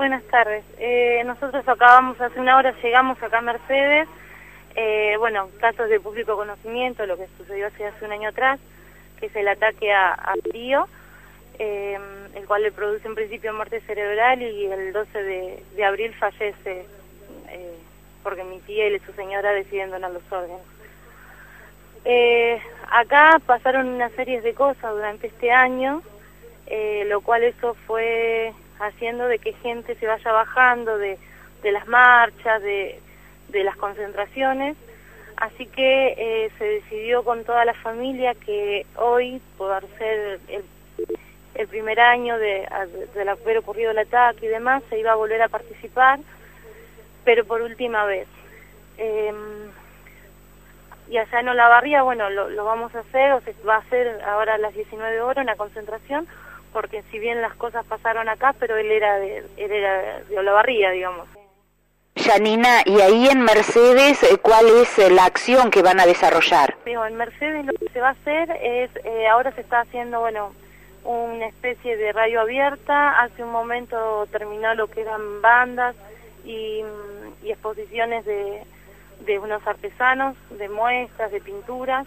Buenas tardes. Eh, nosotros acabamos hace una hora, llegamos acá a Mercedes. Eh, bueno, casos de público conocimiento, lo que sucedió hace, hace un año atrás, que es el ataque a, a Tío, eh, el cual le produce en principio muerte cerebral y el 12 de, de abril fallece eh, porque mi tía y su señora deciden donar los órganos. Eh, acá pasaron una serie de cosas durante este año, eh, lo cual eso fue haciendo de que gente se vaya bajando de, de las marchas, de, las concentraciones, así que eh, se decidió con toda la familia que hoy, por ser el, el primer año de, de haber ocurrido el ataque y demás, se iba a volver a participar, pero por última vez. Eh, y allá en Olavarría, bueno, lo, lo, vamos a hacer, o se va a hacer ahora a las 19 horas una concentración, porque si bien las cosas pasaron acá, pero él era de, él era de Olavarría, digamos. Janina, y ahí en Mercedes, eh, ¿cuál es eh, la acción que van a desarrollar? Digo, en Mercedes lo que se va a hacer es, eh, ahora se está haciendo, bueno, una especie de radio abierta, hace un momento terminó lo que eran bandas y, y exposiciones de de unos artesanos, de muestras, de pinturas,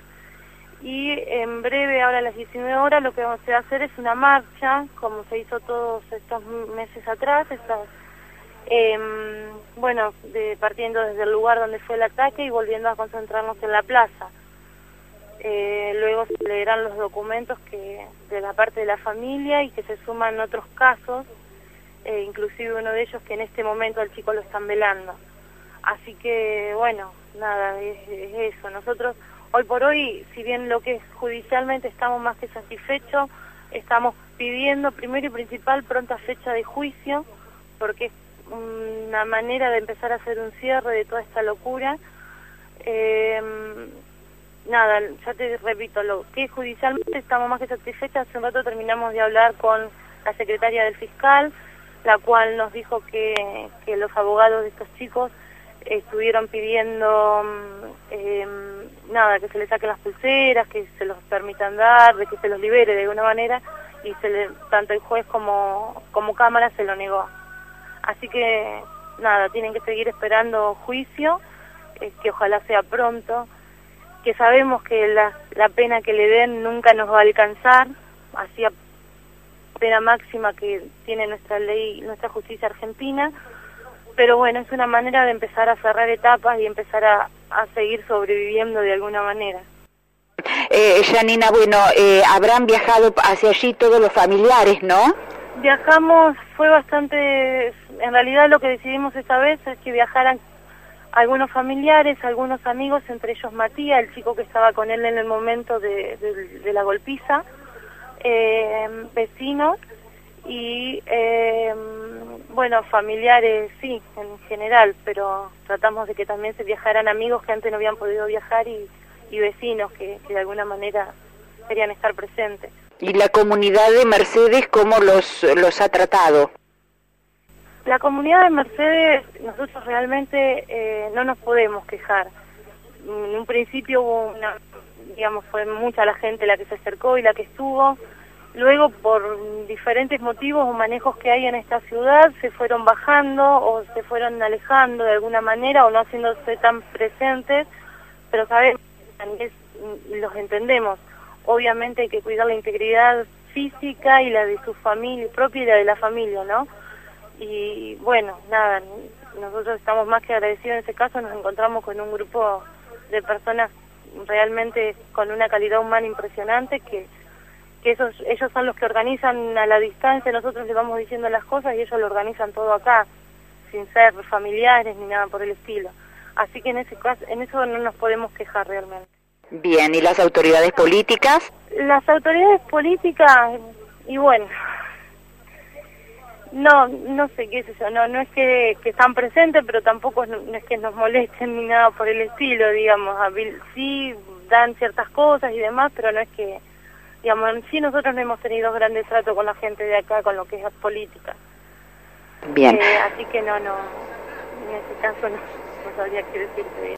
y en breve, ahora a las 19 horas, lo que vamos a hacer es una marcha, como se hizo todos estos meses atrás, estas, eh, bueno, de, partiendo desde el lugar donde fue el ataque y volviendo a concentrarnos en la plaza. Eh, luego se leerán los documentos que de la parte de la familia y que se suman otros casos, eh, inclusive uno de ellos que en este momento al chico lo están velando. Así que, bueno, nada, es, es, eso. Nosotros, hoy por hoy, si bien lo que es judicialmente estamos más que satisfechos, estamos pidiendo, primero y principal, pronta fecha de juicio, porque es una manera de empezar a hacer un cierre de toda esta locura. Eh, nada, ya te repito, lo que judicialmente estamos más que satisfechos. Hace un rato terminamos de hablar con la secretaria del fiscal, la cual nos dijo que, que los abogados de estos chicos estuvieron pidiendo eh, nada que se les saquen las pulseras, que se los permitan dar, de que se los libere de alguna manera y se le, tanto el juez como como cámara se lo negó. Así que nada, tienen que seguir esperando juicio, eh, que ojalá sea pronto, que sabemos que la, la pena que le den nunca nos va a alcanzar, así pena máxima que tiene nuestra ley, nuestra justicia argentina, pero bueno, es una manera de empezar a cerrar etapas y empezar a, a seguir sobreviviendo de alguna manera. Eh, Janina, bueno, eh, habrán viajado hacia allí todos los familiares, ¿no? Viajamos, fue bastante, en realidad lo que decidimos esta vez es que viajaran algunos familiares, algunos amigos, entre ellos Matías, el chico que estaba con él en el momento de, de, de la golpiza, eh, vecinos y eh, bueno, familiares sí, en general, pero tratamos de que también se viajaran amigos que antes no habían podido viajar y, y vecinos que, que, de alguna manera querían estar presentes. ¿Y la comunidad de Mercedes cómo los, los ha tratado? La comunidad de Mercedes, nosotros realmente eh, no nos podemos quejar. En un principio hubo una, digamos, fue mucha la gente la que se acercó y la que estuvo, Luego, por diferentes motivos o manejos que hay en esta ciudad, se fueron bajando o se fueron alejando de alguna manera o no haciéndose tan presentes, pero sabemos, los entendemos. Obviamente hay que cuidar la integridad física y la de su familia propia y la de la familia, ¿no? Y bueno, nada, nosotros estamos más que agradecidos en este caso, nos encontramos con un grupo de personas realmente con una calidad humana impresionante que que esos, ellos son los que organizan a la distancia, nosotros les vamos diciendo las cosas y ellos lo organizan todo acá, sin ser familiares ni nada por el estilo. Así que en ese caso, en eso no nos podemos quejar realmente. Bien, ¿y las autoridades políticas? Las autoridades políticas, y bueno, no, no sé qué es eso, no, no es que, que están presentes, pero tampoco no, no, es que nos molesten ni nada por el estilo, digamos, sí dan ciertas cosas y demás, pero no es que digamos, en sí nosotros no hemos tenido grandes trato con la gente de acá, con lo que es la política. Bien. Eh, así que no, no, en ese caso no, no sabría qué decirte bien.